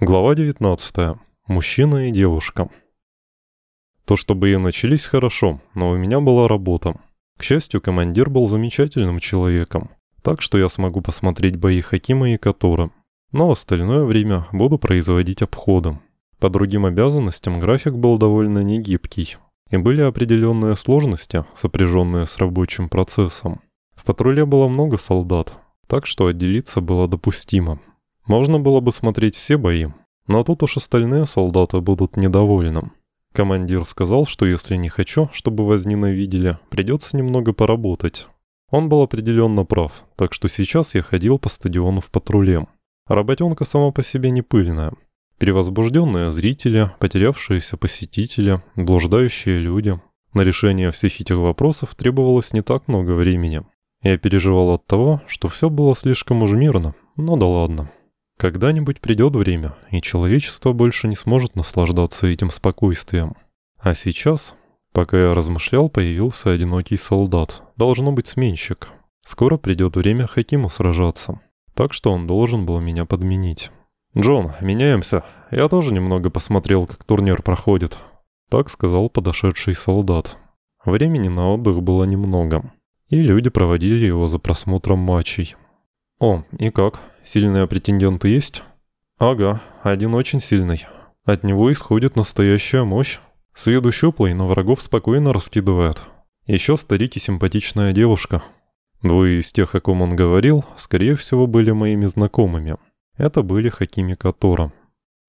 Глава 19. Мужчина и девушка. То, что бои начались хорошо, но у меня была работа. К счастью, командир был замечательным человеком, так что я смогу посмотреть бои Хакима и Катора. Но остальное время буду производить обходы. По другим обязанностям график был довольно негибкий, и были определенные сложности, сопряженные с рабочим процессом. В патруле было много солдат, так что отделиться было допустимо. Можно было бы смотреть все бои, но тут уж остальные солдаты будут недовольны. Командир сказал, что если не хочу, чтобы возненавидели, придется немного поработать. Он был определенно прав, так что сейчас я ходил по стадиону в патруле. Работенка сама по себе не пыльная. Перевозбужденные зрители, потерявшиеся посетители, блуждающие люди. На решение всех этих вопросов требовалось не так много времени. Я переживал от того, что все было слишком уж мирно, но да ладно. Когда-нибудь придет время, и человечество больше не сможет наслаждаться этим спокойствием. А сейчас, пока я размышлял, появился одинокий солдат. Должно быть сменщик. Скоро придет время Хакиму сражаться. Так что он должен был меня подменить. «Джон, меняемся. Я тоже немного посмотрел, как турнир проходит». Так сказал подошедший солдат. Времени на отдых было немного, и люди проводили его за просмотром матчей. «О, и как? Сильные претенденты есть?» «Ага, один очень сильный. От него исходит настоящая мощь. С виду щуплый, но врагов спокойно раскидывает. Еще старик и симпатичная девушка. Двое из тех, о ком он говорил, скорее всего, были моими знакомыми. Это были Хакими Катора.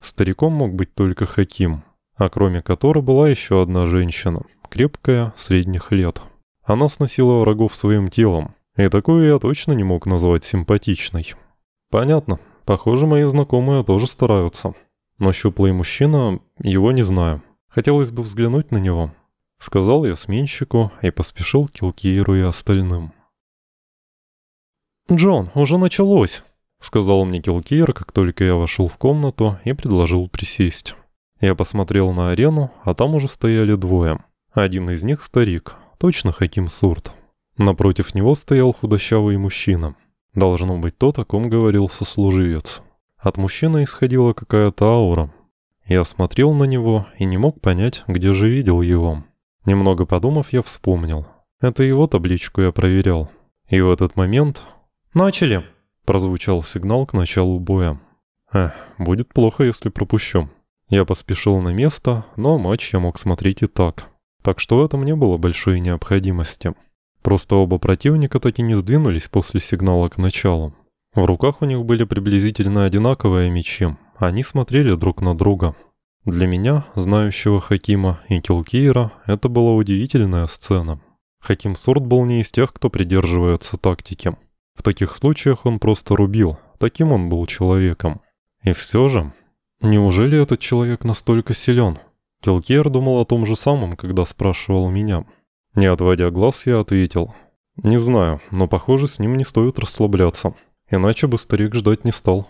Стариком мог быть только Хаким, а кроме Катора была еще одна женщина, крепкая, средних лет. Она сносила врагов своим телом, и такую я точно не мог назвать симпатичной. Понятно. Похоже, мои знакомые тоже стараются. Но щуплый мужчина, его не знаю. Хотелось бы взглянуть на него. Сказал я сменщику и поспешил к Килкиеру и остальным. «Джон, уже началось!» Сказал мне Килкиер, как только я вошел в комнату и предложил присесть. Я посмотрел на арену, а там уже стояли двое. Один из них старик, точно Хаким Сурт. Напротив него стоял худощавый мужчина. Должно быть тот, о ком говорил сослуживец. От мужчины исходила какая-то аура. Я смотрел на него и не мог понять, где же видел его. Немного подумав, я вспомнил. Это его табличку я проверял. И в этот момент... «Начали!» Прозвучал сигнал к началу боя. Эх, будет плохо, если пропущу. Я поспешил на место, но матч я мог смотреть и так. Так что в этом не было большой необходимости. Просто оба противника так и не сдвинулись после сигнала к началу. В руках у них были приблизительно одинаковые мечи. Они смотрели друг на друга. Для меня, знающего Хакима и Килкиера, это была удивительная сцена. Хаким Сорт был не из тех, кто придерживается тактики. В таких случаях он просто рубил. Таким он был человеком. И все же, неужели этот человек настолько силен? Килкиер думал о том же самом, когда спрашивал меня – не отводя глаз, я ответил. «Не знаю, но похоже, с ним не стоит расслабляться. Иначе бы старик ждать не стал».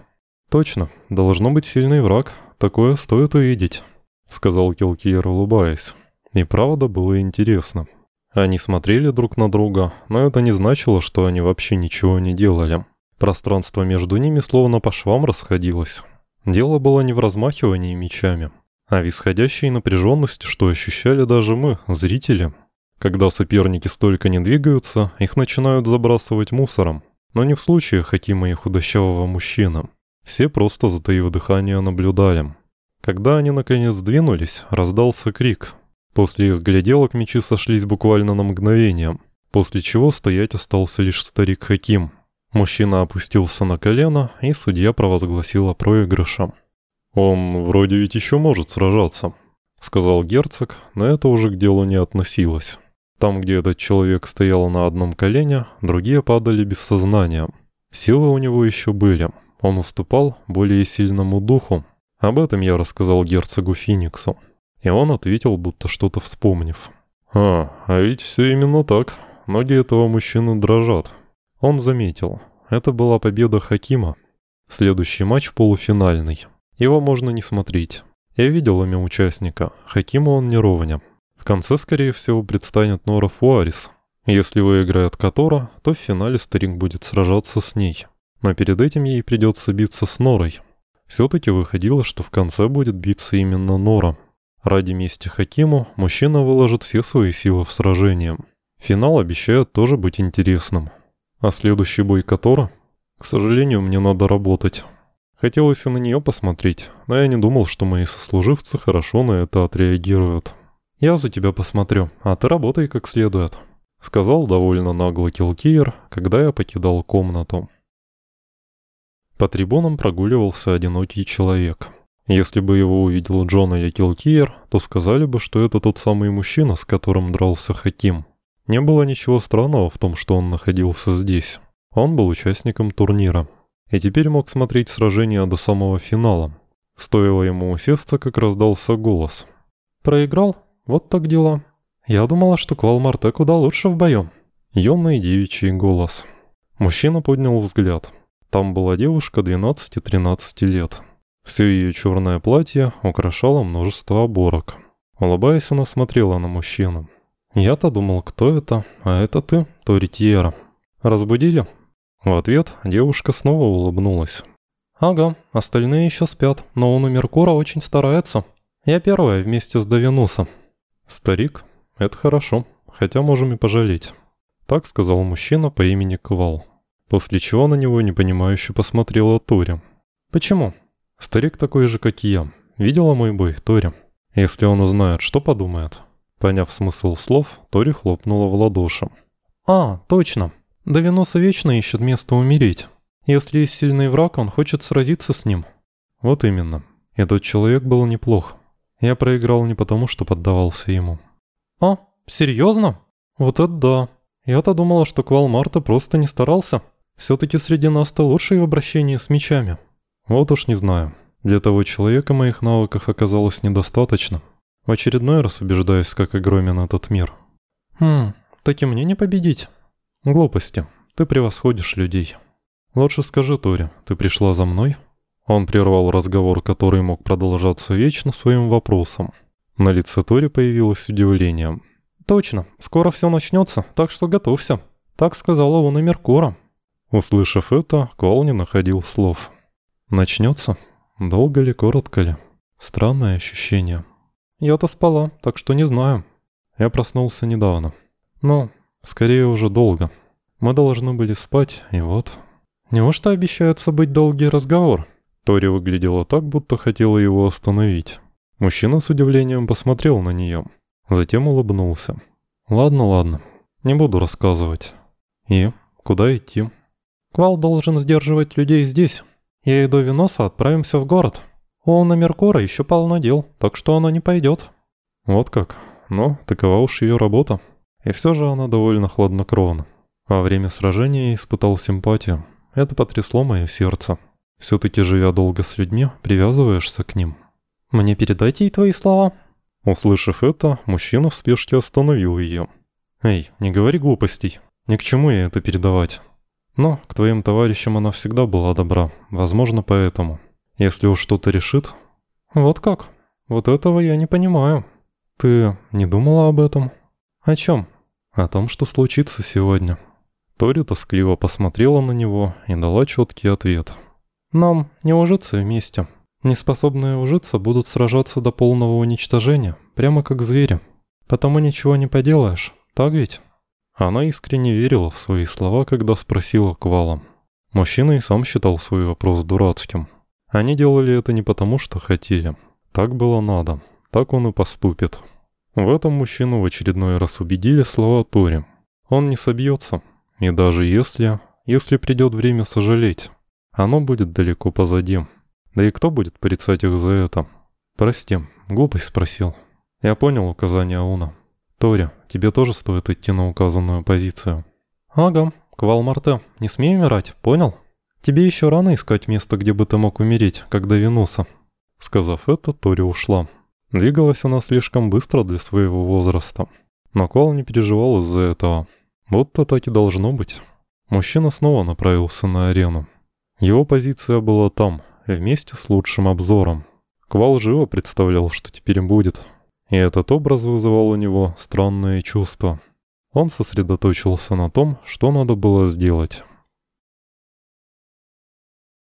«Точно, должно быть сильный враг. Такое стоит увидеть», — сказал Килкиер, улыбаясь. И правда было интересно. Они смотрели друг на друга, но это не значило, что они вообще ничего не делали. Пространство между ними словно по швам расходилось. Дело было не в размахивании мечами, а в исходящей напряженности, что ощущали даже мы, зрители. Когда соперники столько не двигаются, их начинают забрасывать мусором. Но не в случае Хакима и худощавого мужчины. Все просто затаив дыхание наблюдали. Когда они наконец двинулись, раздался крик. После их гляделок мечи сошлись буквально на мгновение, после чего стоять остался лишь старик Хаким. Мужчина опустился на колено, и судья провозгласил о проигрыше. «Он вроде ведь еще может сражаться», — сказал герцог, но это уже к делу не относилось. Там, где этот человек стоял на одном колене, другие падали без сознания. Силы у него еще были. Он уступал более сильному духу. Об этом я рассказал герцогу Фениксу. И он ответил, будто что-то вспомнив. «А, а ведь все именно так. Ноги этого мужчины дрожат». Он заметил. Это была победа Хакима. Следующий матч полуфинальный. Его можно не смотреть. Я видел имя участника. Хакима он не ровня. В конце, скорее всего, предстанет Нора Фуарис. Если выиграет Котора, то в финале старик будет сражаться с ней. Но перед этим ей придется биться с Норой. Все-таки выходило, что в конце будет биться именно Нора. Ради мести Хакиму мужчина выложит все свои силы в сражение. Финал обещает тоже быть интересным. А следующий бой Котора? К сожалению, мне надо работать. Хотелось и на нее посмотреть, но я не думал, что мои сослуживцы хорошо на это отреагируют. «Я за тебя посмотрю, а ты работай как следует», — сказал довольно нагло Килкиер, когда я покидал комнату. По трибунам прогуливался одинокий человек. Если бы его увидел Джон или Килкиер, то сказали бы, что это тот самый мужчина, с которым дрался Хаким. Не было ничего странного в том, что он находился здесь. Он был участником турнира. И теперь мог смотреть сражение до самого финала. Стоило ему усесться, как раздался голос. «Проиграл? Вот так дела. Я думала, что Квалмарте куда лучше в бою». Юный девичий голос. Мужчина поднял взгляд. Там была девушка 12-13 лет. Все ее черное платье украшало множество оборок. Улыбаясь, она смотрела на мужчину. «Я-то думал, кто это, а это ты, Торитьера. Разбудили?» В ответ девушка снова улыбнулась. «Ага, остальные еще спят, но он у Меркура очень старается. Я первая вместе с Давинусом». «Старик? Это хорошо, хотя можем и пожалеть». Так сказал мужчина по имени Квал. После чего на него непонимающе посмотрела Тори. «Почему?» «Старик такой же, как и я. Видела мой бой, Тори? Если он узнает, что подумает?» Поняв смысл слов, Тори хлопнула в ладоши. «А, точно. Давиноса вечно ищет место умереть. Если есть сильный враг, он хочет сразиться с ним». «Вот именно. Этот человек был неплох. Я проиграл не потому, что поддавался ему». «А, серьезно? Вот это да. Я-то думала, что Квалмарта просто не старался. Все-таки среди нас-то лучший в обращении с мечами». «Вот уж не знаю. Для того человека моих навыков оказалось недостаточно». В очередной раз убеждаюсь, как огромен этот мир. Хм, так и мне не победить. Глупости. Ты превосходишь людей. Лучше скажи, Тори, ты пришла за мной? Он прервал разговор, который мог продолжаться вечно своим вопросом. На лице Тори появилось удивление. «Точно, скоро все начнется, так что готовься», — так сказала он и Меркура. Услышав это, Квал не находил слов. «Начнется? Долго ли, коротко ли? Странное ощущение». Я-то спала, так что не знаю. Я проснулся недавно. Ну, скорее уже долго. Мы должны были спать, и вот... Неужто обещается быть долгий разговор? Тори выглядела так, будто хотела его остановить. Мужчина с удивлением посмотрел на нее. Затем улыбнулся. «Ладно, ладно. Не буду рассказывать. И? Куда идти?» «Квал должен сдерживать людей здесь. Я и до Виноса отправимся в город». У на Меркора еще полно дел, так что она не пойдет». «Вот как? Ну, такова уж ее работа. И все же она довольно хладнокровна. Во время сражения испытал симпатию. Это потрясло мое сердце. Все-таки, живя долго с людьми, привязываешься к ним». «Мне передайте ей твои слова?» Услышав это, мужчина в спешке остановил ее. «Эй, не говори глупостей. Ни к чему ей это передавать. Но к твоим товарищам она всегда была добра, возможно, поэтому». Если уж что-то решит... Вот как? Вот этого я не понимаю. Ты не думала об этом? О чем? О том, что случится сегодня. Тори тоскливо посмотрела на него и дала четкий ответ. Нам не ужиться вместе. Неспособные ужиться будут сражаться до полного уничтожения, прямо как звери. Потому ничего не поделаешь, так ведь? Она искренне верила в свои слова, когда спросила Квала. Мужчина и сам считал свой вопрос дурацким. Они делали это не потому, что хотели. Так было надо. Так он и поступит. В этом мужчину в очередной раз убедили слова Тори. Он не собьется. И даже если... Если придет время сожалеть, оно будет далеко позади. Да и кто будет порицать их за это? Прости, глупость спросил. Я понял указание Ауна. Тори, тебе тоже стоит идти на указанную позицию. Ага, Квал Марте, не смей умирать, понял? Тебе еще рано искать место, где бы ты мог умереть, когда Венуса». Сказав это, Тори ушла. Двигалась она слишком быстро для своего возраста. Но Квал не переживал из-за этого. Вот-то так и должно быть. Мужчина снова направился на арену. Его позиция была там, вместе с лучшим обзором. Квал живо представлял, что теперь будет. И этот образ вызывал у него странные чувства. Он сосредоточился на том, что надо было сделать.